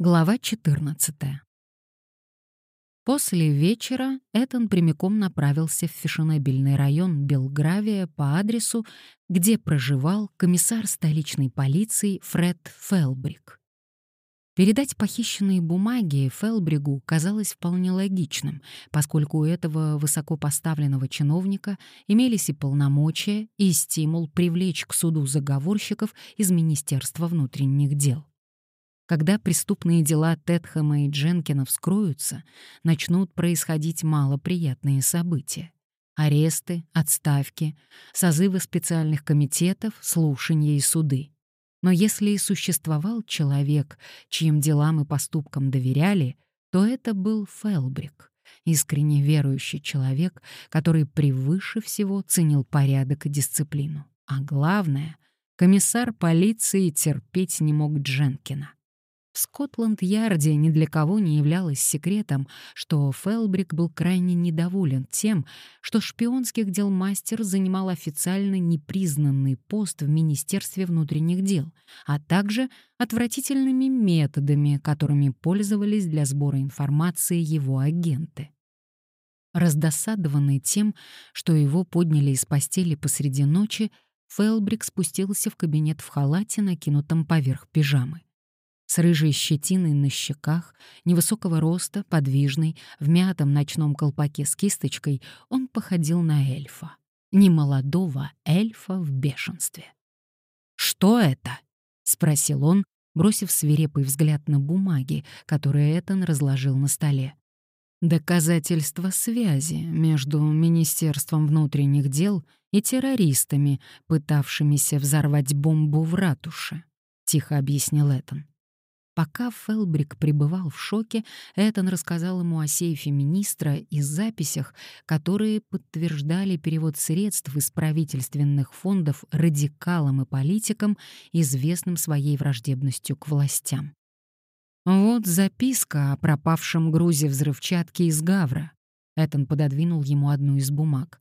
Глава 14. После вечера Этан прямиком направился в фешенебельный район Белгравия по адресу, где проживал комиссар столичной полиции Фред Фелбрик. Передать похищенные бумаги Фелбригу казалось вполне логичным, поскольку у этого высокопоставленного чиновника имелись и полномочия, и стимул привлечь к суду заговорщиков из Министерства внутренних дел. Когда преступные дела Тетхэма и Дженкина вскроются, начнут происходить малоприятные события. Аресты, отставки, созывы специальных комитетов, слушания и суды. Но если и существовал человек, чьим делам и поступкам доверяли, то это был Фелбрик, искренне верующий человек, который превыше всего ценил порядок и дисциплину. А главное, комиссар полиции терпеть не мог Дженкина. Скотланд-Ярде ни для кого не являлось секретом, что Фелбрик был крайне недоволен тем, что шпионских дел мастер занимал официально непризнанный пост в Министерстве внутренних дел, а также отвратительными методами, которыми пользовались для сбора информации его агенты. Раздосадованный тем, что его подняли из постели посреди ночи, Фелбрик спустился в кабинет в халате, накинутом поверх пижамы с рыжей щетиной на щеках, невысокого роста, подвижный, в мятом ночном колпаке с кисточкой, он походил на эльфа. Немолодого эльфа в бешенстве. «Что это?» — спросил он, бросив свирепый взгляд на бумаги, которые Этан разложил на столе. Доказательства связи между Министерством внутренних дел и террористами, пытавшимися взорвать бомбу в ратуше, — тихо объяснил Этан. Пока Фелбрик пребывал в шоке, Этан рассказал ему о сейфе министра и записях, которые подтверждали перевод средств из правительственных фондов радикалам и политикам, известным своей враждебностью к властям. «Вот записка о пропавшем грузе взрывчатки из Гавра». Этан пододвинул ему одну из бумаг.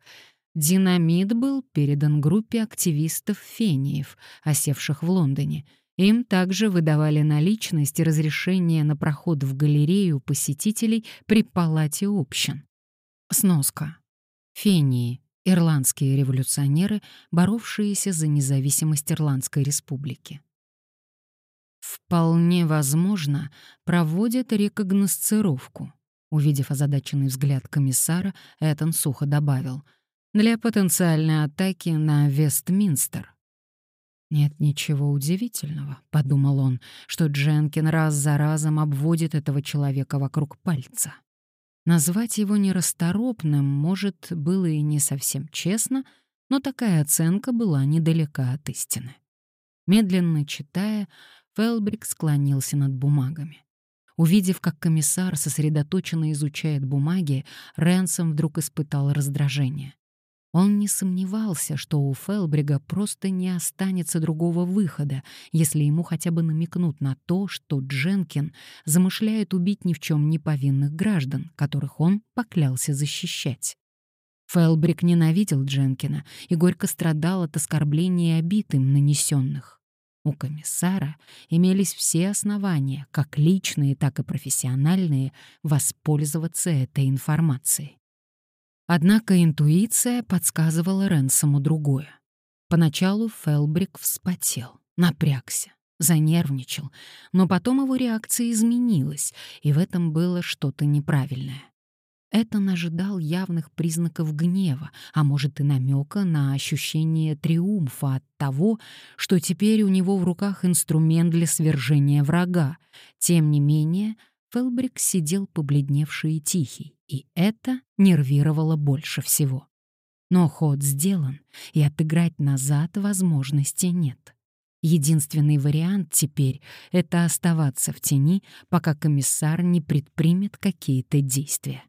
Динамит был передан группе активистов-фениев, осевших в Лондоне — им также выдавали наличность и разрешение на проход в галерею посетителей при палате общин. Сноска. Фении — ирландские революционеры, боровшиеся за независимость Ирландской республики. Вполне возможно, проводят рекогносцировку. Увидев озадаченный взгляд комиссара, Этон сухо добавил — для потенциальной атаки на Вестминстер. «Нет ничего удивительного», — подумал он, что Дженкин раз за разом обводит этого человека вокруг пальца. Назвать его нерасторопным, может, было и не совсем честно, но такая оценка была недалека от истины. Медленно читая, Фелбрик склонился над бумагами. Увидев, как комиссар сосредоточенно изучает бумаги, Ренсом вдруг испытал раздражение. Он не сомневался, что у Фелбрига просто не останется другого выхода, если ему хотя бы намекнут на то, что Дженкин замышляет убить ни в чем не повинных граждан, которых он поклялся защищать. Фелбриг ненавидел Дженкина и горько страдал от оскорблений и обид им нанесенных. У комиссара имелись все основания, как личные, так и профессиональные, воспользоваться этой информацией. Однако интуиция подсказывала Ренсому другое. Поначалу Фелбрик вспотел, напрягся, занервничал, но потом его реакция изменилась, и в этом было что-то неправильное. Этон ожидал явных признаков гнева, а может и намека на ощущение триумфа от того, что теперь у него в руках инструмент для свержения врага. Тем не менее, Фелбрик сидел побледневший и тихий, и это нервировало больше всего. Но ход сделан, и отыграть назад возможности нет. Единственный вариант теперь — это оставаться в тени, пока комиссар не предпримет какие-то действия.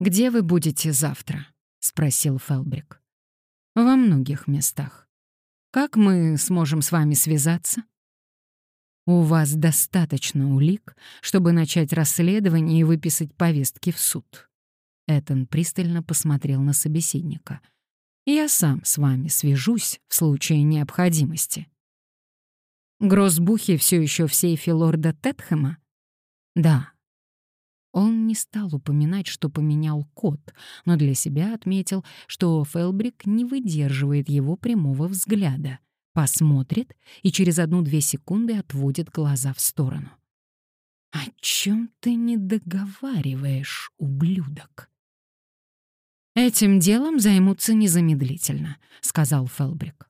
«Где вы будете завтра?» — спросил Фелбрик. «Во многих местах. Как мы сможем с вами связаться?» У вас достаточно улик, чтобы начать расследование и выписать повестки в суд. Этон пристально посмотрел на собеседника. Я сам с вами свяжусь в случае необходимости. Гроссбухи все еще в сейфе лорда Тетхэма? Да. Он не стал упоминать, что поменял код, но для себя отметил, что Фелбрик не выдерживает его прямого взгляда, посмотрит и через одну-две секунды отводит глаза в сторону. «О чем ты не договариваешь, ублюдок?» «Этим делом займутся незамедлительно», — сказал Фелбрик.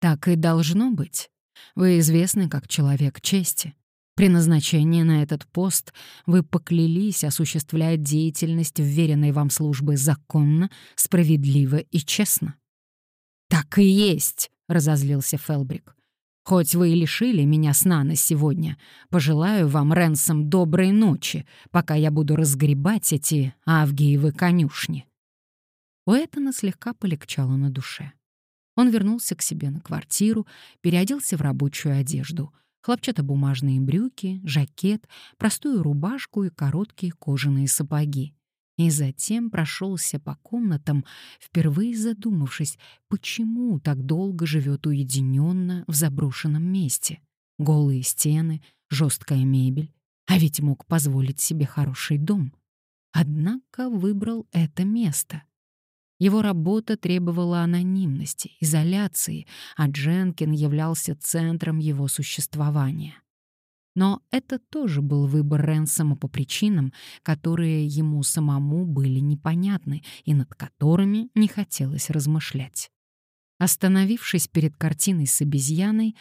«Так и должно быть. Вы известны как человек чести. При назначении на этот пост вы поклялись осуществлять деятельность вверенной вам службы законно, справедливо и честно». «Так и есть», — разозлился Фелбрик. «Хоть вы и лишили меня сна на сегодня, пожелаю вам, Ренсом, доброй ночи, пока я буду разгребать эти авгиевы конюшни». У Этана слегка полегчало на душе. Он вернулся к себе на квартиру, переоделся в рабочую одежду — хлопчатобумажные брюки, жакет, простую рубашку и короткие кожаные сапоги. И затем прошелся по комнатам, впервые задумавшись, почему так долго живет уединенно в заброшенном месте. Голые стены, жесткая мебель, а ведь мог позволить себе хороший дом. Однако выбрал это место — его работа требовала анонимности, изоляции, а Дженкин являлся центром его существования. Но это тоже был выбор Ренсома по причинам, которые ему самому были непонятны и над которыми не хотелось размышлять. Остановившись перед картиной с обезьяной,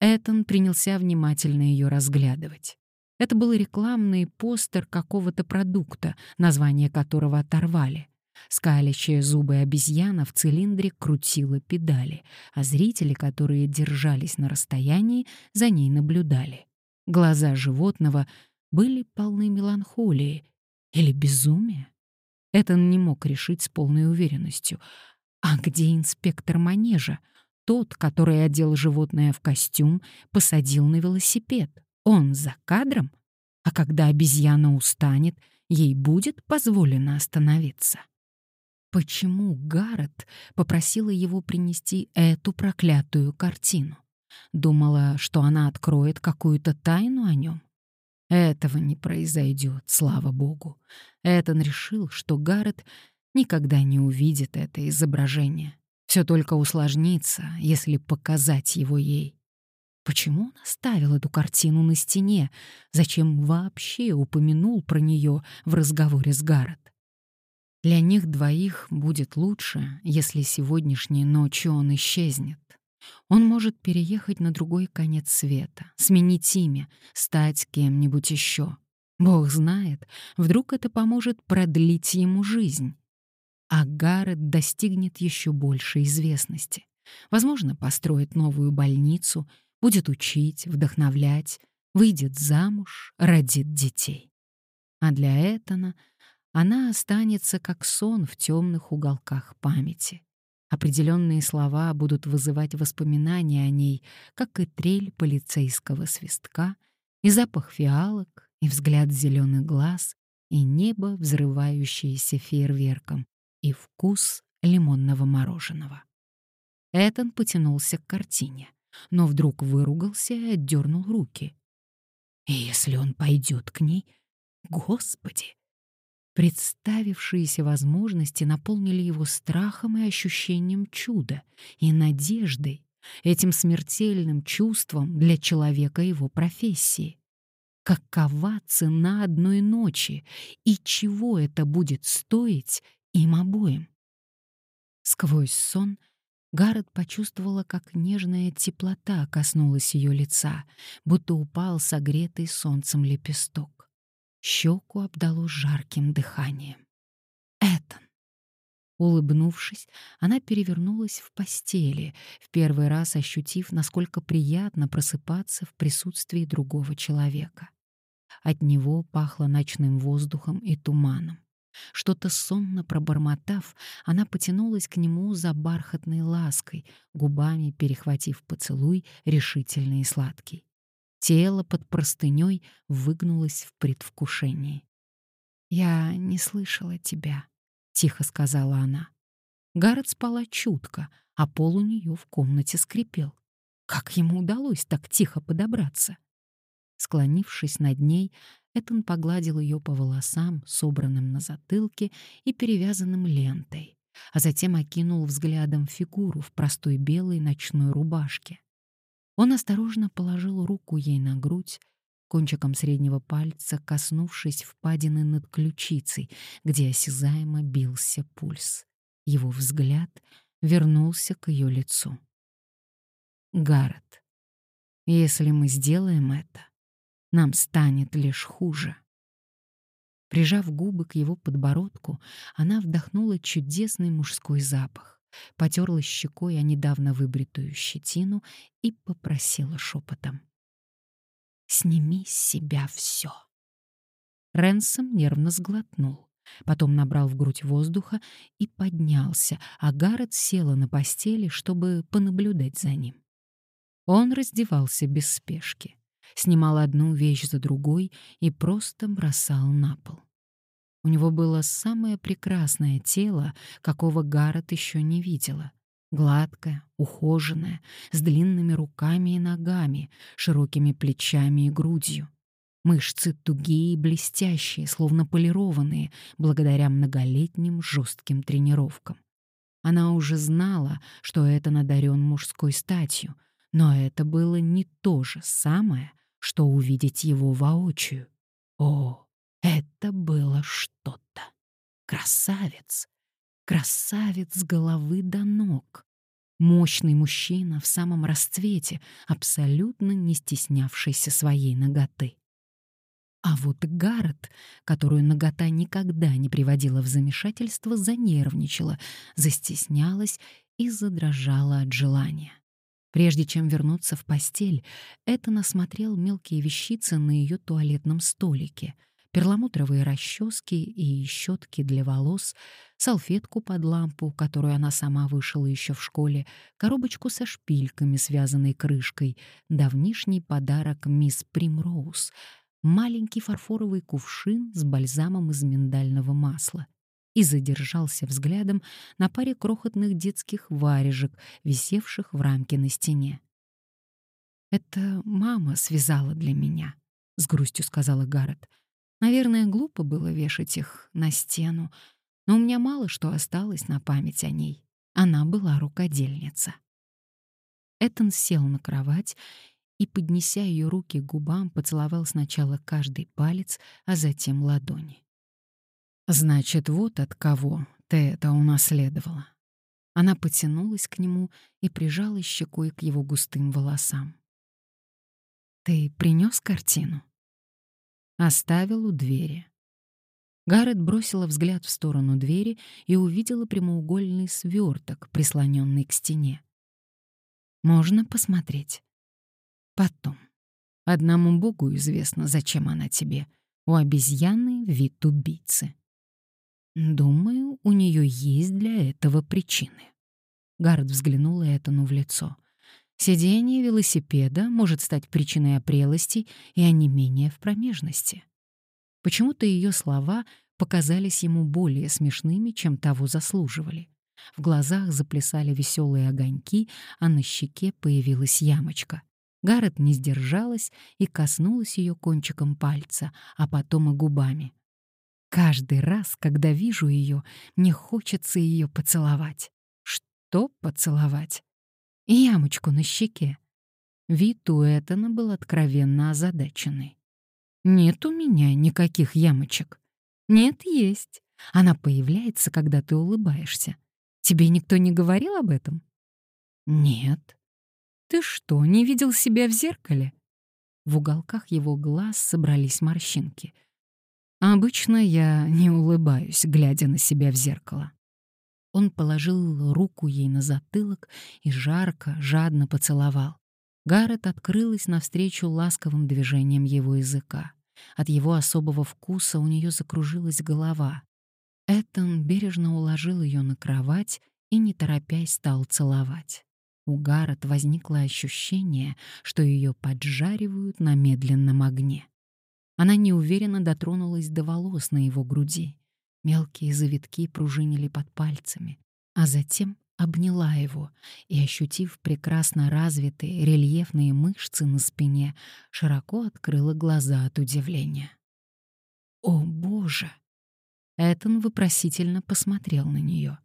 Этон принялся внимательно ее разглядывать. Это был рекламный постер какого-то продукта, название которого оторвали — Скалящая зубы обезьяна в цилиндре крутила педали, а зрители, которые держались на расстоянии, за ней наблюдали. Глаза животного были полны меланхолии или безумия. Этон не мог решить с полной уверенностью. А где инспектор манежа? Тот, который одел животное в костюм, посадил на велосипед. Он за кадром? А когда обезьяна устанет, ей будет позволено остановиться. Почему Гаррет попросила его принести эту проклятую картину? Думала, что она откроет какую-то тайну о нем? Этого не произойдет, слава богу. Этон решил, что Гаррет никогда не увидит это изображение. Все только усложнится, если показать его ей. Почему он оставил эту картину на стене? Зачем вообще упомянул про нее в разговоре с Гаррет? Для них двоих будет лучше, если сегодняшней ночью он исчезнет. Он может переехать на другой конец света, сменить имя, стать кем-нибудь еще. Бог знает, вдруг это поможет продлить ему жизнь. А Гаррет достигнет еще большей известности. Возможно, построит новую больницу, будет учить, вдохновлять, выйдет замуж, родит детей. А для Этана — она останется как сон в темных уголках памяти. Определенные слова будут вызывать воспоминания о ней, как и трель полицейского свистка, и запах фиалок, и взгляд зеленых глаз, и небо, взрывающееся фейерверком, и вкус лимонного мороженого. Этан потянулся к картине, но вдруг выругался и отдернул руки. И если он пойдет к ней, Господи, Представившиеся возможности наполнили его страхом и ощущением чуда, и надеждой, этим смертельным чувством для человека его профессии. Какова цена одной ночи и чего это будет стоить им обоим? Сквозь сон Гаррет почувствовала, как нежная теплота коснулась ее лица, будто упал согретый солнцем лепесток. Щеку обдало жарким дыханием. Этан. Улыбнувшись, она перевернулась в постели, в первый раз ощутив, насколько приятно просыпаться в присутствии другого человека. От него пахло ночным воздухом и туманом. Что-то сонно пробормотав, она потянулась к нему за бархатной лаской, губами перехватив поцелуй, решительный и сладкий. Тело под простыней выгнулось в предвкушении. «Я не слышала тебя», — тихо сказала она. Гаррет спала чутко, а пол у нее в комнате скрипел. Как ему удалось так тихо подобраться? Склонившись над ней, Этон погладил ее по волосам, собранным на затылке и перевязанным лентой, а затем окинул взглядом фигуру в простой белой ночной рубашке. Он осторожно положил руку ей на грудь, кончиком среднего пальца коснувшись впадины над ключицей, где осязаемо бился пульс. Его взгляд вернулся к ее лицу. «Гаррет, если мы сделаем это, нам станет лишь хуже». Прижав губы к его подбородку, она вдохнула чудесный мужской запах, потерла щекой о недавно выбритую щетину и попросила шепотом. «Сними с себя все». Ренсом нервно сглотнул, потом набрал в грудь воздуха и поднялся, а Гаррет села на постели, чтобы понаблюдать за ним. Он раздевался без спешки снимал одну вещь за другой и просто бросал на пол. У него было самое прекрасное тело, какого Гаррет еще не видела. Гладкое, ухоженное, с длинными руками и ногами, широкими плечами и грудью. Мышцы тугие и блестящие, словно полированные, благодаря многолетним жестким тренировкам. Она уже знала, что это надарен мужской статью, но это было не то же самое, что увидеть его воочию. О, это было что-то. Красавец. Красавец с головы до ног. Мощный мужчина в самом расцвете, абсолютно не стеснявшийся своей ноготы. А вот Гаррет, которую нагота никогда не приводила в замешательство, занервничала, застеснялась и задрожала от желания. Прежде чем вернуться в постель, Этан осмотрел мелкие вещицы на ее туалетном столике, перламутровые расчески и щетки для волос, салфетку под лампу, которую она сама вышила еще в школе, коробочку со шпильками, связанной крышкой, давнишний подарок мисс Примроуз, маленький фарфоровый кувшин с бальзамом из миндального масла и задержался взглядом на паре крохотных детских варежек, висевших в рамке на стене. «Это мама связала для меня», — с грустью сказала Гаррет. «Наверное, глупо было вешать их на стену, но у меня мало что осталось на память о ней. Она была рукодельница». Этон сел на кровать и, поднеся ее руки к губам, поцеловал сначала каждый палец, а затем ладони. Значит, вот от кого ты это унаследовала. Она потянулась к нему и прижала щекой к его густым волосам. Ты принес картину? Оставил у двери. Гаррет бросила взгляд в сторону двери и увидела прямоугольный сверток, прислоненный к стене. Можно посмотреть. Потом. Одному богу известно, зачем она тебе. У обезьяны вид убийцы. Думаю, у нее есть для этого причины. Гард взглянула Этану в лицо. Сидение велосипеда может стать причиной опрелости и онемения в промежности. Почему-то ее слова показались ему более смешными, чем того заслуживали. В глазах заплясали веселые огоньки, а на щеке появилась ямочка. Гаррет не сдержалась и коснулась ее кончиком пальца, а потом и губами. Каждый раз, когда вижу ее, мне хочется ее поцеловать. Что поцеловать? Ямочку на щеке. Вид у Этана был откровенно озадаченный. «Нет у меня никаких ямочек». «Нет, есть. Она появляется, когда ты улыбаешься. Тебе никто не говорил об этом?» «Нет». «Ты что, не видел себя в зеркале?» В уголках его глаз собрались морщинки — Обычно я не улыбаюсь, глядя на себя в зеркало. Он положил руку ей на затылок и жарко, жадно поцеловал. Гаррет открылась навстречу ласковым движением его языка. От его особого вкуса у нее закружилась голова. Этон бережно уложил ее на кровать и, не торопясь, стал целовать. У Гаррет возникло ощущение, что ее поджаривают на медленном огне. Она неуверенно дотронулась до волос на его груди. Мелкие завитки пружинили под пальцами, а затем обняла его и, ощутив прекрасно развитые рельефные мышцы на спине, широко открыла глаза от удивления. «О, Боже!» Этон вопросительно посмотрел на нее.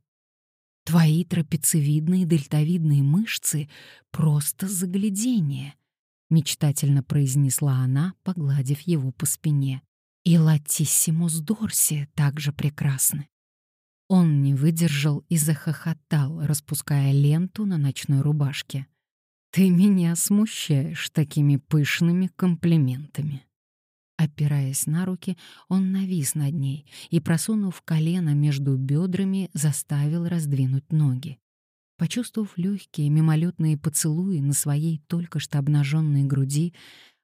«Твои трапециевидные дельтовидные мышцы — просто заглядение», — мечтательно произнесла она, погладив его по спине. «И латиссимус дорси также прекрасны». Он не выдержал и захохотал, распуская ленту на ночной рубашке. «Ты меня смущаешь такими пышными комплиментами». Опираясь на руки, он навис над ней и, просунув колено между бедрами, заставил раздвинуть ноги. Почувствовав легкие мимолетные поцелуи на своей только что обнаженной груди,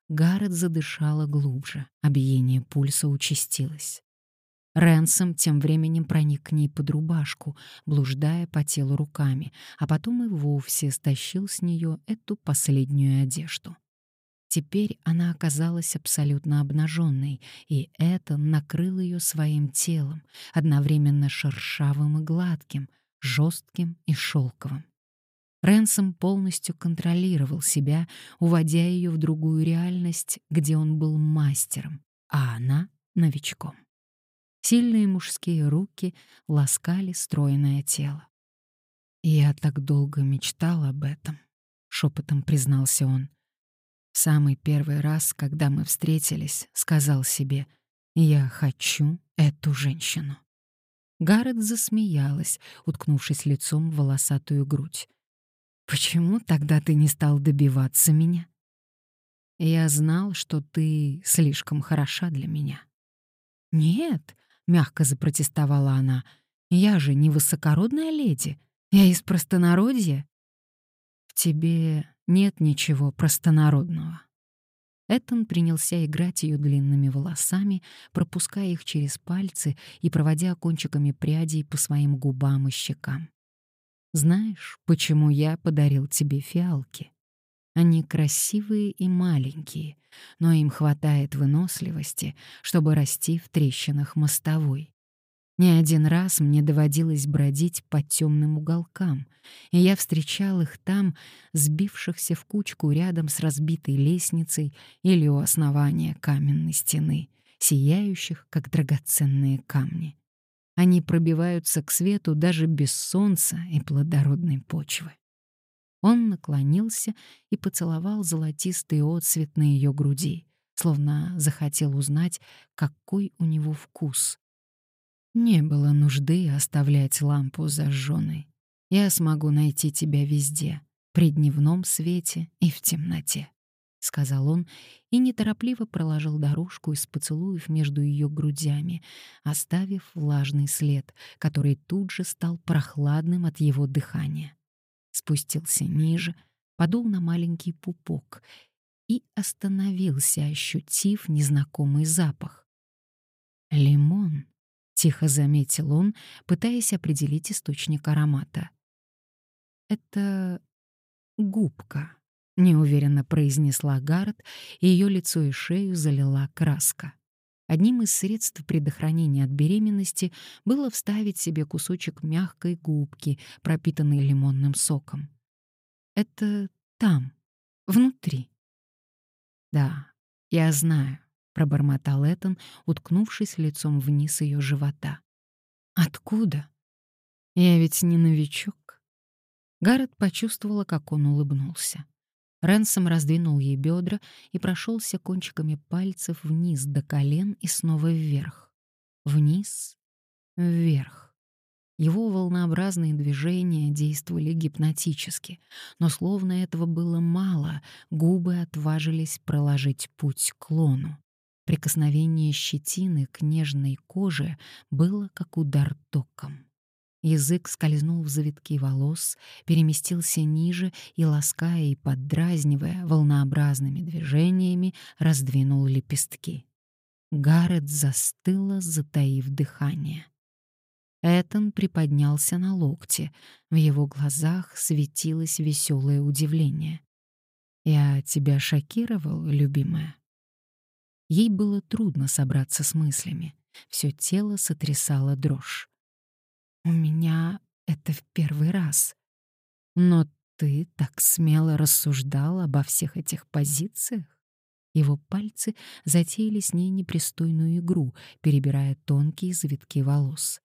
Гаррет задышала глубже, а биение пульса участилось. Ренсом тем временем проник к ней под рубашку, блуждая по телу руками, а потом и вовсе стащил с нее эту последнюю одежду. Теперь она оказалась абсолютно обнаженной, и это накрыл ее своим телом, одновременно шершавым и гладким, жестким и шелковым. Ренсом полностью контролировал себя, уводя ее в другую реальность, где он был мастером, а она — новичком. Сильные мужские руки ласкали стройное тело. «Я так долго мечтал об этом», — шепотом признался он. В самый первый раз, когда мы встретились, сказал себе «Я хочу эту женщину». Гаррет засмеялась, уткнувшись лицом в волосатую грудь. «Почему тогда ты не стал добиваться меня?» «Я знал, что ты слишком хороша для меня». «Нет», — мягко запротестовала она, — «я же не высокородная леди, я из простонародья». «В тебе нет ничего простонародного. Этон принялся играть ее длинными волосами, пропуская их через пальцы и проводя кончиками прядей по своим губам и щекам. «Знаешь, почему я подарил тебе фиалки? Они красивые и маленькие, но им хватает выносливости, чтобы расти в трещинах мостовой. Не один раз мне доводилось бродить по темным уголкам, и я встречал их там, сбившихся в кучку рядом с разбитой лестницей или у основания каменной стены, сияющих, как драгоценные камни. Они пробиваются к свету даже без солнца и плодородной почвы. Он наклонился и поцеловал золотистый отсвет на ее груди, словно захотел узнать, какой у него вкус, не было нужды оставлять лампу зажженной. Я смогу найти тебя везде, при дневном свете и в темноте, — сказал он и неторопливо проложил дорожку из поцелуев между ее грудями, оставив влажный след, который тут же стал прохладным от его дыхания. Спустился ниже, подул на маленький пупок и остановился, ощутив незнакомый запах. Лимон тихо заметил он, пытаясь определить источник аромата. Это губка, неуверенно произнесла Гаррет, и ее лицо и шею залила краска. Одним из средств предохранения от беременности было вставить себе кусочек мягкой губки, пропитанной лимонным соком. Это там, внутри. Да, я знаю пробормотал Этан, уткнувшись лицом вниз ее живота. Откуда? Я ведь не новичок. Гаррет почувствовала, как он улыбнулся. Ренсом раздвинул ей бедра и прошелся кончиками пальцев вниз до колен и снова вверх. Вниз, вверх. Его волнообразные движения действовали гипнотически, но словно этого было мало, губы отважились проложить путь к лону. Прикосновение щетины к нежной коже было как удар током. Язык скользнул в завитки волос, переместился ниже и, лаская и поддразнивая волнообразными движениями, раздвинул лепестки. Гаррет застыла, затаив дыхание. Этон приподнялся на локте, в его глазах светилось веселое удивление. «Я тебя шокировал, любимая?» Ей было трудно собраться с мыслями. Все тело сотрясало дрожь. «У меня это в первый раз. Но ты так смело рассуждал обо всех этих позициях? Его пальцы затеяли с ней непристойную игру, перебирая тонкие завитки волос.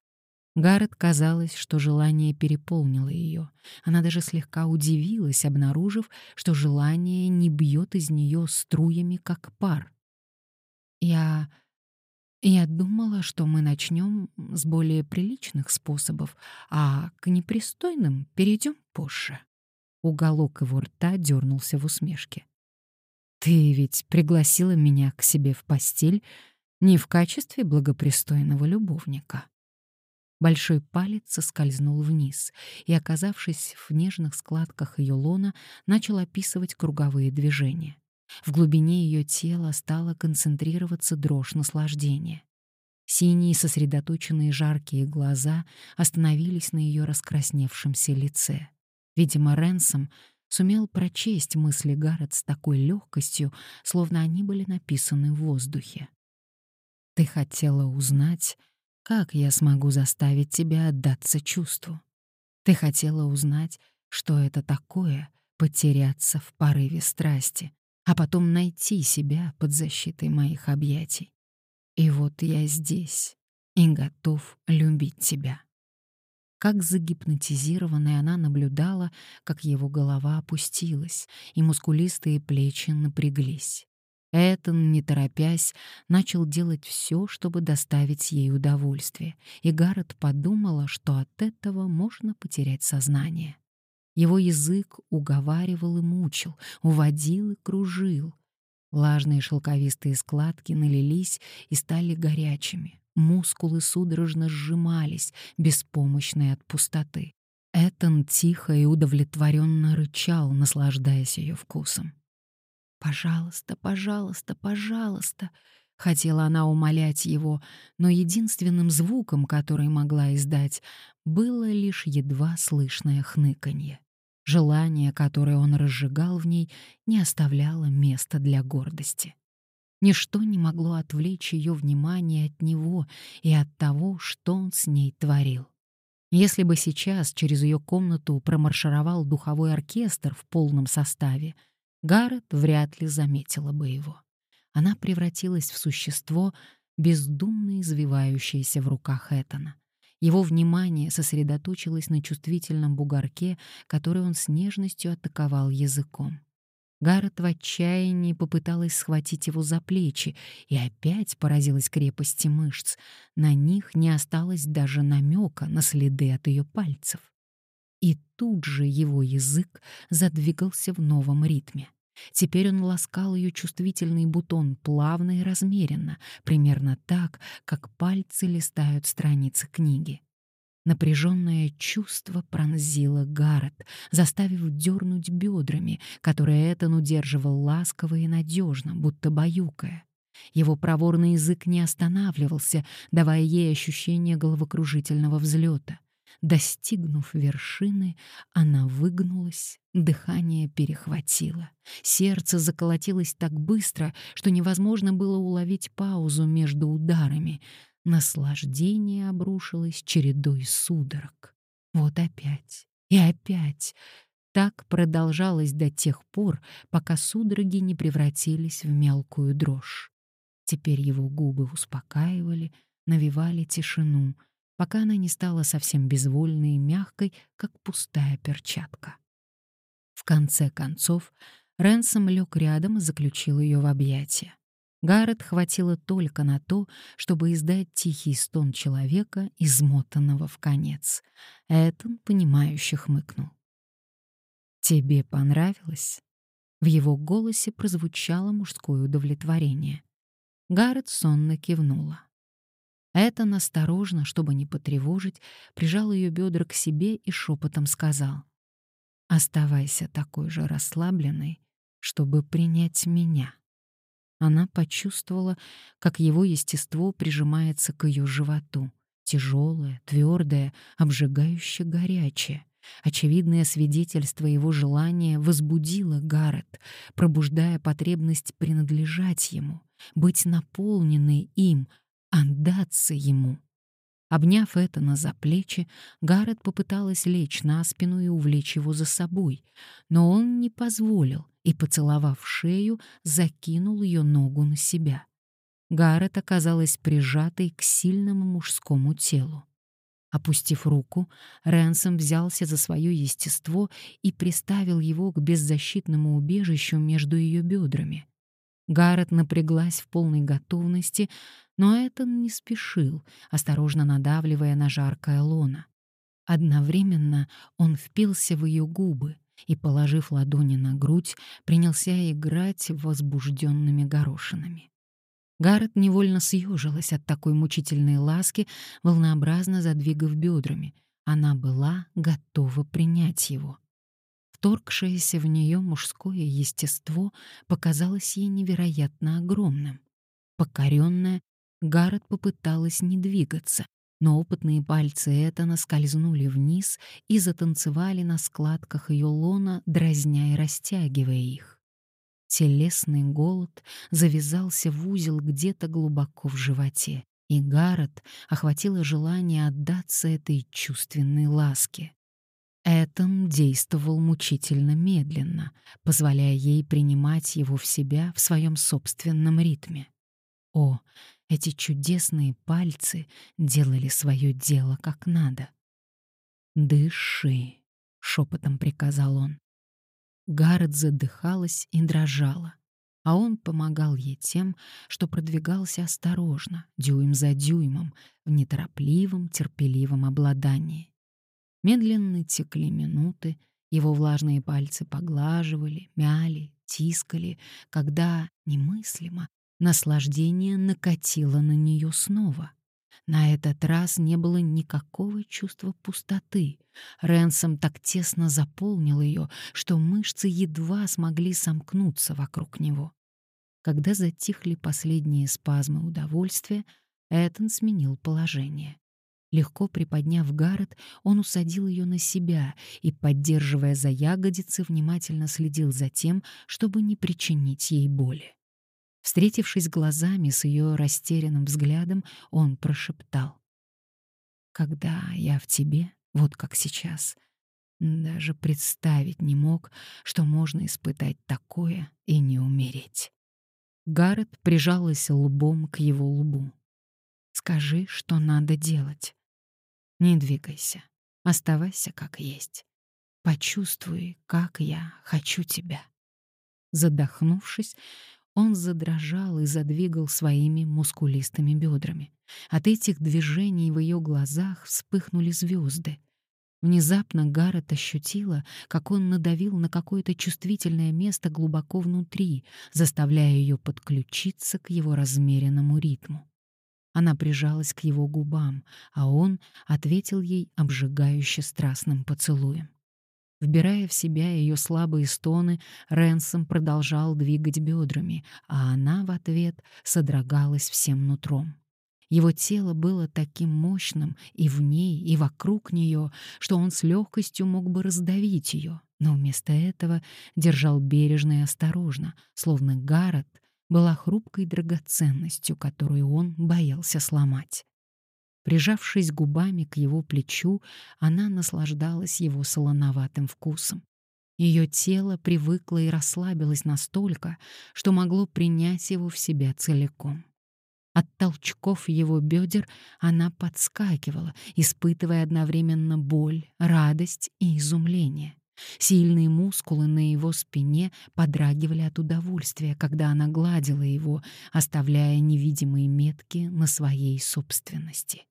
Гаррет казалось, что желание переполнило ее. Она даже слегка удивилась, обнаружив, что желание не бьет из нее струями, как пар. «Я... я думала, что мы начнем с более приличных способов, а к непристойным перейдем позже». Уголок его рта дернулся в усмешке. «Ты ведь пригласила меня к себе в постель не в качестве благопристойного любовника». Большой палец соскользнул вниз и, оказавшись в нежных складках ее лона, начал описывать круговые движения. В глубине ее тела стала концентрироваться дрожь наслаждения. Синие сосредоточенные жаркие глаза остановились на ее раскрасневшемся лице. Видимо, Ренсом сумел прочесть мысли Гаррет с такой легкостью, словно они были написаны в воздухе. «Ты хотела узнать, как я смогу заставить тебя отдаться чувству? Ты хотела узнать, что это такое — потеряться в порыве страсти, а потом найти себя под защитой моих объятий. И вот я здесь и готов любить тебя. Как загипнотизированная она наблюдала, как его голова опустилась, и мускулистые плечи напряглись. Этон, не торопясь, начал делать все, чтобы доставить ей удовольствие, и Гаррет подумала, что от этого можно потерять сознание. Его язык уговаривал и мучил, уводил и кружил. Влажные шелковистые складки налились и стали горячими. Мускулы судорожно сжимались, беспомощные от пустоты. Этон тихо и удовлетворенно рычал, наслаждаясь ее вкусом. «Пожалуйста, пожалуйста, пожалуйста!» Хотела она умолять его, но единственным звуком, который могла издать, было лишь едва слышное хныканье. Желание, которое он разжигал в ней, не оставляло места для гордости. Ничто не могло отвлечь ее внимание от него и от того, что он с ней творил. Если бы сейчас через ее комнату промаршировал духовой оркестр в полном составе — Гаррет вряд ли заметила бы его. Она превратилась в существо, бездумно извивающееся в руках Этана. Его внимание сосредоточилось на чувствительном бугорке, который он с нежностью атаковал языком. Гаррет в отчаянии попыталась схватить его за плечи и опять поразилась крепости мышц. На них не осталось даже намека на следы от ее пальцев. И тут же его язык задвигался в новом ритме. Теперь он ласкал ее чувствительный бутон плавно и размеренно, примерно так, как пальцы листают страницы книги. Напряженное чувство пронзило Гаррет, заставив дернуть бедрами, которые Этан удерживал ласково и надежно, будто баюкая. Его проворный язык не останавливался, давая ей ощущение головокружительного взлета — Достигнув вершины, она выгнулась, дыхание перехватило. Сердце заколотилось так быстро, что невозможно было уловить паузу между ударами. Наслаждение обрушилось чередой судорог. Вот опять и опять. Так продолжалось до тех пор, пока судороги не превратились в мелкую дрожь. Теперь его губы успокаивали, навевали тишину — пока она не стала совсем безвольной и мягкой, как пустая перчатка. В конце концов, Ренсом лег рядом и заключил ее в объятия. Гаррет хватило только на то, чтобы издать тихий стон человека, измотанного в конец. Этон, понимающе хмыкнул. «Тебе понравилось?» В его голосе прозвучало мужское удовлетворение. Гаррет сонно кивнула. Это осторожно, чтобы не потревожить, прижал ее бедра к себе и шепотом сказал. «Оставайся такой же расслабленной, чтобы принять меня». Она почувствовала, как его естество прижимается к ее животу, тяжелое, твердое, обжигающе горячее. Очевидное свидетельство его желания возбудило Гаррет, пробуждая потребность принадлежать ему, быть наполненной им, отдаться ему. Обняв Этана за плечи, Гаррет попыталась лечь на спину и увлечь его за собой, но он не позволил и, поцеловав шею, закинул ее ногу на себя. Гаррет оказалась прижатой к сильному мужскому телу. Опустив руку, Рэнсом взялся за свое естество и приставил его к беззащитному убежищу между ее бедрами. Гаррет напряглась в полной готовности, но Этан не спешил, осторожно надавливая на жаркое лоно. Одновременно он впился в ее губы и, положив ладони на грудь, принялся играть возбужденными горошинами. Гаррет невольно съежилась от такой мучительной ласки, волнообразно задвигав бедрами. Она была готова принять его. Вторгшееся в нее мужское естество показалось ей невероятно огромным. Покоренная, Гаррет попыталась не двигаться, но опытные пальцы Этана скользнули вниз и затанцевали на складках ее лона, дразня и растягивая их. Телесный голод завязался в узел где-то глубоко в животе, и Гаррет охватило желание отдаться этой чувственной ласке. Этон действовал мучительно медленно, позволяя ей принимать его в себя в своем собственном ритме. О, эти чудесные пальцы делали свое дело как надо. «Дыши», — шепотом приказал он. Гаррет задыхалась и дрожала, а он помогал ей тем, что продвигался осторожно, дюйм за дюймом, в неторопливом, терпеливом обладании. Медленно текли минуты, его влажные пальцы поглаживали, мяли, тискали, когда, немыслимо, наслаждение накатило на нее снова — на этот раз не было никакого чувства пустоты. Ренсом так тесно заполнил ее, что мышцы едва смогли сомкнуться вокруг него. Когда затихли последние спазмы удовольствия, Этан сменил положение. Легко приподняв Гаррет, он усадил ее на себя и, поддерживая за ягодицы, внимательно следил за тем, чтобы не причинить ей боли. Встретившись глазами с ее растерянным взглядом, он прошептал. «Когда я в тебе, вот как сейчас, даже представить не мог, что можно испытать такое и не умереть». Гаррет прижалась лбом к его лбу. «Скажи, что надо делать. Не двигайся, оставайся как есть. Почувствуй, как я хочу тебя». Задохнувшись, он задрожал и задвигал своими мускулистыми бедрами. От этих движений в ее глазах вспыхнули звезды. Внезапно Гаррет ощутила, как он надавил на какое-то чувствительное место глубоко внутри, заставляя ее подключиться к его размеренному ритму. Она прижалась к его губам, а он ответил ей обжигающе страстным поцелуем. Вбирая в себя ее слабые стоны, Ренсом продолжал двигать бедрами, а она в ответ содрогалась всем нутром. Его тело было таким мощным и в ней, и вокруг нее, что он с легкостью мог бы раздавить ее, но вместо этого держал бережно и осторожно, словно Гаррет была хрупкой драгоценностью, которую он боялся сломать. Прижавшись губами к его плечу, она наслаждалась его солоноватым вкусом. Ее тело привыкло и расслабилось настолько, что могло принять его в себя целиком. От толчков его бедер она подскакивала, испытывая одновременно боль, радость и изумление. Сильные мускулы на его спине подрагивали от удовольствия, когда она гладила его, оставляя невидимые метки на своей собственности.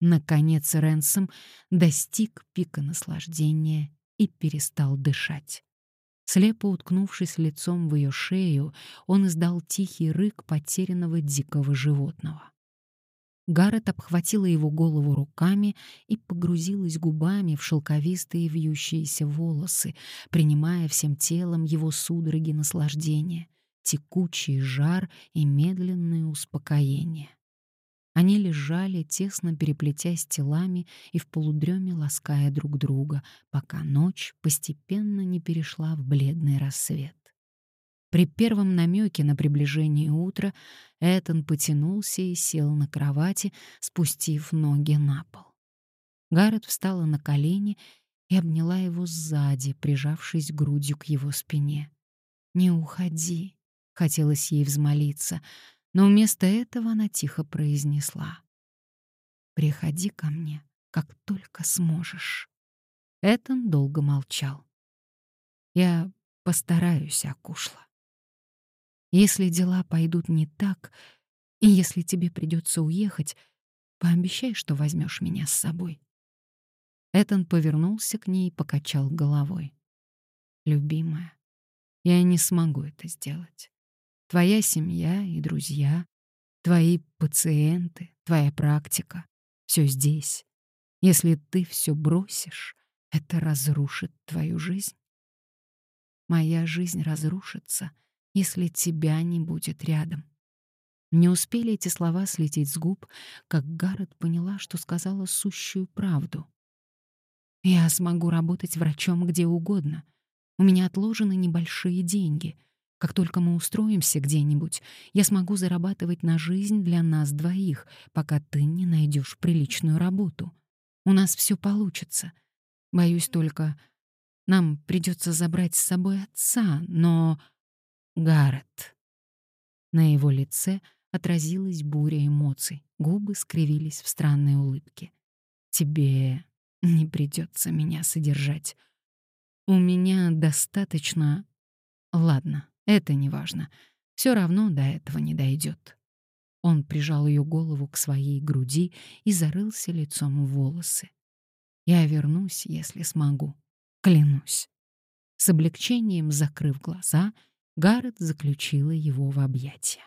Наконец Ренсом достиг пика наслаждения и перестал дышать. Слепо уткнувшись лицом в ее шею, он издал тихий рык потерянного дикого животного. Гаррет обхватила его голову руками и погрузилась губами в шелковистые вьющиеся волосы, принимая всем телом его судороги наслаждения, текучий жар и медленное успокоение. Они лежали, тесно переплетясь телами и в полудреме лаская друг друга, пока ночь постепенно не перешла в бледный рассвет. При первом намеке на приближение утра Этан потянулся и сел на кровати, спустив ноги на пол. Гаррет встала на колени и обняла его сзади, прижавшись грудью к его спине. «Не уходи», — хотелось ей взмолиться, но вместо этого она тихо произнесла. «Приходи ко мне, как только сможешь». Этан долго молчал. «Я постараюсь, Акушла. Если дела пойдут не так, и если тебе придется уехать, пообещай, что возьмешь меня с собой». Этан повернулся к ней и покачал головой. «Любимая, я не смогу это сделать. Твоя семья и друзья, твои пациенты, твоя практика — все здесь. Если ты все бросишь, это разрушит твою жизнь. Моя жизнь разрушится, если тебя не будет рядом. Не успели эти слова слететь с губ, как Гаррет поняла, что сказала сущую правду. Я смогу работать врачом где угодно. У меня отложены небольшие деньги. Как только мы устроимся где-нибудь, я смогу зарабатывать на жизнь для нас двоих, пока ты не найдешь приличную работу. У нас все получится. Боюсь только, нам придется забрать с собой отца, но... Гаррет. На его лице отразилась буря эмоций, губы скривились в странной улыбке. Тебе не придется меня содержать. У меня достаточно... Ладно, это не важно. Все равно до этого не дойдет. Он прижал ее голову к своей груди и зарылся лицом в волосы. Я вернусь, если смогу. Клянусь. С облегчением закрыв глаза, Гаррет заключила его в объятия.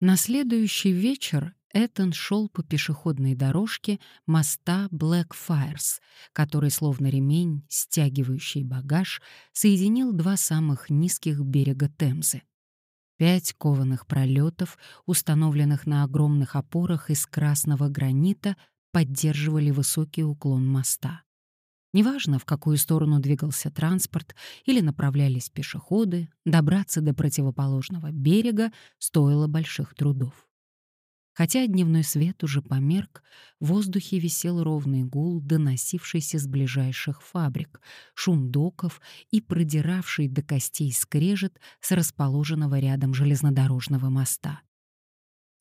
На следующий вечер Этон шел по пешеходной дорожке моста Блэкфайрс, который, словно ремень, стягивающий багаж, соединил два самых низких берега Темзы. Пять кованых пролетов, установленных на огромных опорах из красного гранита, поддерживали высокий уклон моста. Неважно, в какую сторону двигался транспорт или направлялись пешеходы, добраться до противоположного берега стоило больших трудов. Хотя дневной свет уже померк, в воздухе висел ровный гул, доносившийся с ближайших фабрик, шум доков и продиравший до костей скрежет с расположенного рядом железнодорожного моста.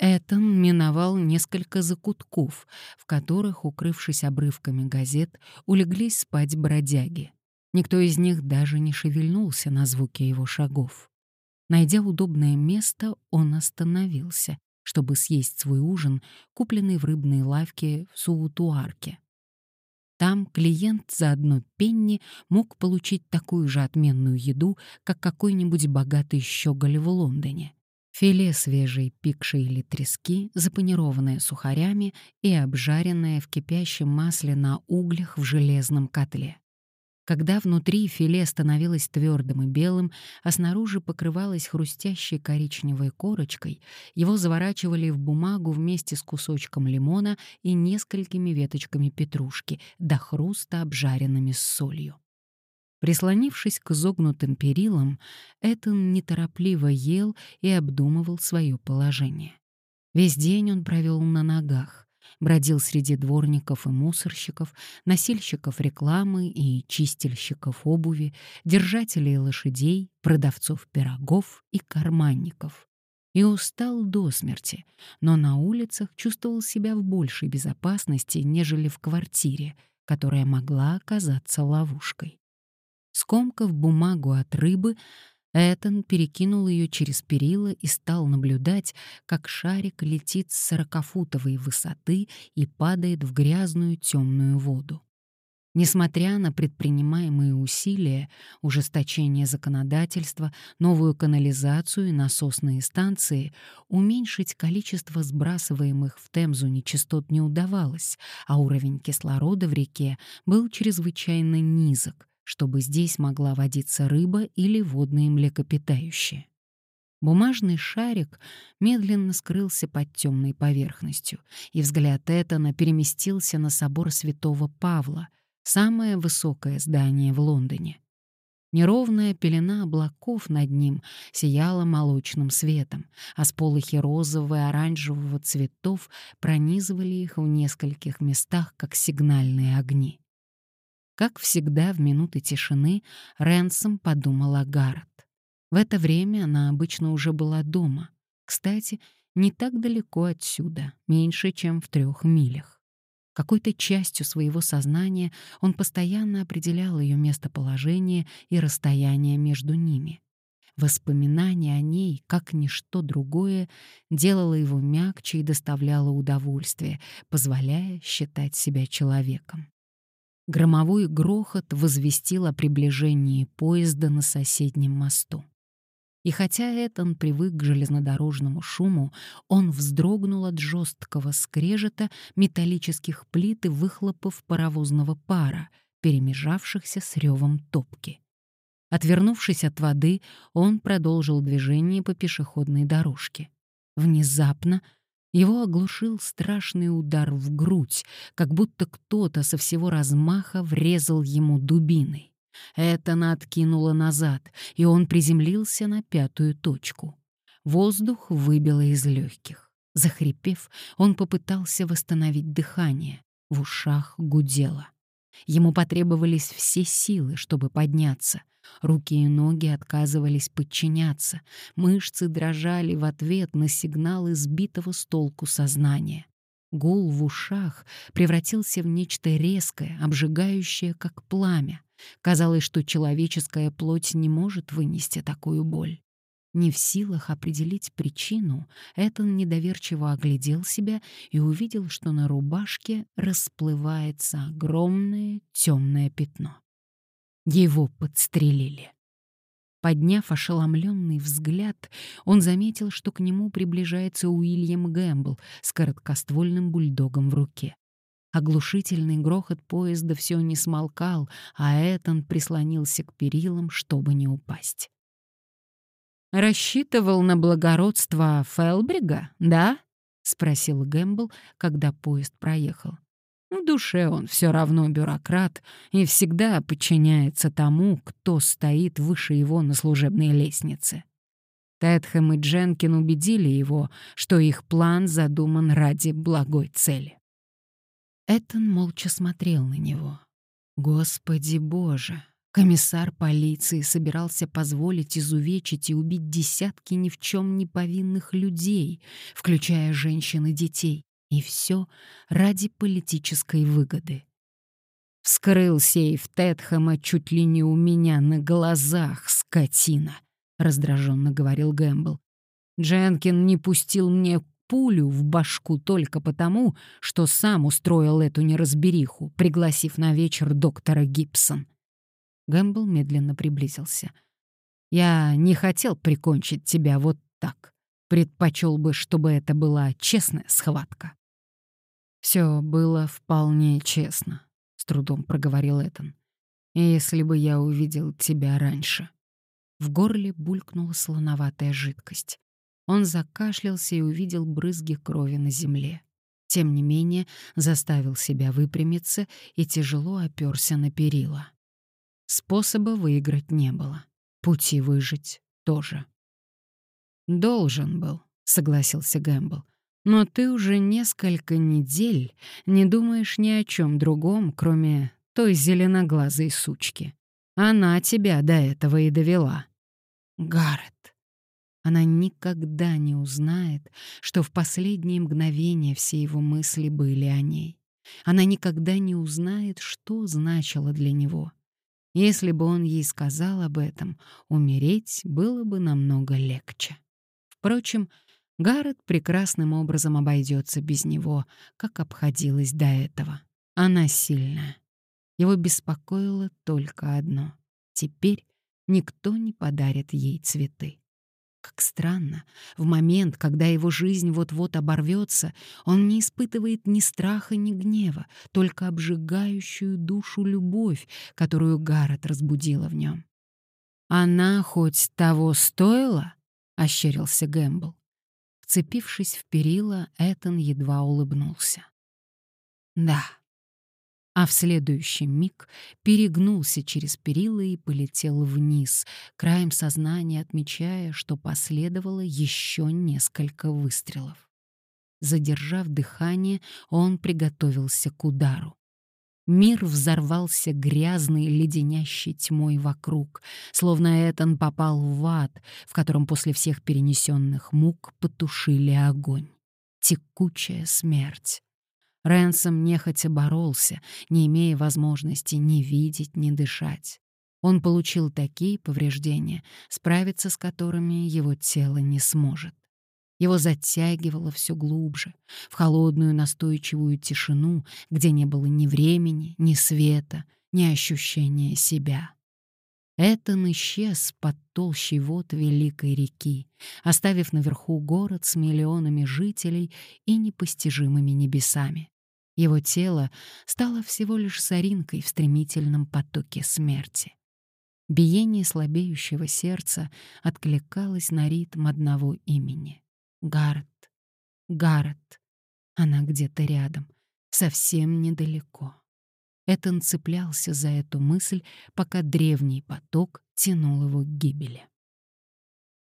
Этон миновал несколько закутков, в которых, укрывшись обрывками газет, улеглись спать бродяги. Никто из них даже не шевельнулся на звуки его шагов. Найдя удобное место, он остановился, чтобы съесть свой ужин, купленный в рыбной лавке в Суутуарке. Там клиент за одно пенни мог получить такую же отменную еду, как какой-нибудь богатый щеголь в Лондоне. Филе свежей пикшей или трески, запанированное сухарями и обжаренное в кипящем масле на углях в железном котле. Когда внутри филе становилось твердым и белым, а снаружи покрывалось хрустящей коричневой корочкой, его заворачивали в бумагу вместе с кусочком лимона и несколькими веточками петрушки, до хруста обжаренными с солью. Прислонившись к изогнутым перилам, Этон неторопливо ел и обдумывал свое положение. Весь день он провел на ногах, бродил среди дворников и мусорщиков, носильщиков рекламы и чистильщиков обуви, держателей лошадей, продавцов пирогов и карманников. И устал до смерти, но на улицах чувствовал себя в большей безопасности, нежели в квартире, которая могла оказаться ловушкой. Скомкав бумагу от рыбы, Этан перекинул ее через перила и стал наблюдать, как шарик летит с сорокафутовой высоты и падает в грязную темную воду. Несмотря на предпринимаемые усилия, ужесточение законодательства, новую канализацию и насосные станции, уменьшить количество сбрасываемых в Темзу нечистот не удавалось, а уровень кислорода в реке был чрезвычайно низок, чтобы здесь могла водиться рыба или водные млекопитающие. Бумажный шарик медленно скрылся под темной поверхностью, и взгляд Этана переместился на собор святого Павла, самое высокое здание в Лондоне. Неровная пелена облаков над ним сияла молочным светом, а сполохи розового и оранжевого цветов пронизывали их в нескольких местах, как сигнальные огни. Как всегда в минуты тишины Ренсом подумала о Гаррет. В это время она обычно уже была дома. Кстати, не так далеко отсюда, меньше, чем в трех милях. Какой-то частью своего сознания он постоянно определял ее местоположение и расстояние между ними. Воспоминание о ней, как ничто другое, делало его мягче и доставляло удовольствие, позволяя считать себя человеком. Громовой грохот возвестил о приближении поезда на соседнем мосту. И хотя Этан привык к железнодорожному шуму, он вздрогнул от жесткого скрежета металлических плит и выхлопов паровозного пара, перемежавшихся с ревом топки. Отвернувшись от воды, он продолжил движение по пешеходной дорожке. Внезапно его оглушил страшный удар в грудь, как будто кто-то со всего размаха врезал ему дубиной. Это откинуло назад, и он приземлился на пятую точку. Воздух выбило из легких. Захрипев, он попытался восстановить дыхание. В ушах гудело. Ему потребовались все силы, чтобы подняться. Руки и ноги отказывались подчиняться. Мышцы дрожали в ответ на сигналы сбитого с толку сознания. Гул в ушах превратился в нечто резкое, обжигающее, как пламя. Казалось, что человеческая плоть не может вынести такую боль. Не в силах определить причину, Этан недоверчиво оглядел себя и увидел, что на рубашке расплывается огромное темное пятно. Его подстрелили. Подняв ошеломленный взгляд, он заметил, что к нему приближается Уильям Гэмбл с короткоствольным бульдогом в руке. Оглушительный грохот поезда все не смолкал, а Этан прислонился к перилам, чтобы не упасть. «Рассчитывал на благородство Фелбрига, да?» — спросил Гэмбл, когда поезд проехал. В душе он все равно бюрократ и всегда подчиняется тому, кто стоит выше его на служебной лестнице. Тетхэм и Дженкин убедили его, что их план задуман ради благой цели. Этон молча смотрел на него. Господи Боже! Комиссар полиции собирался позволить изувечить и убить десятки ни в чем не повинных людей, включая женщин и детей. И все ради политической выгоды. «Вскрыл сейф Тетхэма чуть ли не у меня на глазах, скотина», — раздраженно говорил Гэмбл. «Дженкин не пустил мне пулю в башку только потому, что сам устроил эту неразбериху, пригласив на вечер доктора Гибсон». Гэмбл медленно приблизился. «Я не хотел прикончить тебя вот так. Предпочел бы, чтобы это была честная схватка». Все было вполне честно, с трудом проговорил Этан. Если бы я увидел тебя раньше. В горле булькнула слоноватая жидкость. Он закашлялся и увидел брызги крови на земле. Тем не менее, заставил себя выпрямиться и тяжело оперся на перила. Способа выиграть не было. Пути выжить тоже. «Должен был», — согласился Гэмбл. Но ты уже несколько недель не думаешь ни о чем другом, кроме той зеленоглазой сучки. Она тебя до этого и довела. Гаррет. Она никогда не узнает, что в последние мгновения все его мысли были о ней. Она никогда не узнает, что значило для него. Если бы он ей сказал об этом, умереть было бы намного легче. Впрочем, Гаррет прекрасным образом обойдется без него, как обходилась до этого. Она сильная. Его беспокоило только одно. Теперь никто не подарит ей цветы. Как странно, в момент, когда его жизнь вот-вот оборвется, он не испытывает ни страха, ни гнева, только обжигающую душу любовь, которую Гаррет разбудила в нем. «Она хоть того стоила?» — ощерился Гэмбл. Вцепившись в перила, Этан едва улыбнулся. «Да, а в следующий миг перегнулся через перила и полетел вниз, краем сознания отмечая, что последовало еще несколько выстрелов. Задержав дыхание, он приготовился к удару. Мир взорвался грязной, леденящей тьмой вокруг, словно Этан попал в ад, в котором после всех перенесенных мук потушили огонь. Текучая смерть. Рэнсом нехотя боролся, не имея возможности ни видеть, ни дышать. Он получил такие повреждения, справиться с которыми его тело не сможет. Его затягивало все глубже, в холодную настойчивую тишину, где не было ни времени, ни света, ни ощущения себя. Этон исчез под толщей вод великой реки, оставив наверху город с миллионами жителей и непостижимыми небесами. Его тело стало всего лишь соринкой в стремительном потоке смерти. Биение слабеющего сердца откликалось на ритм одного имени. Гаррет, Гаррет. Она где-то рядом, совсем недалеко. Этон цеплялся за эту мысль, пока древний поток тянул его к гибели.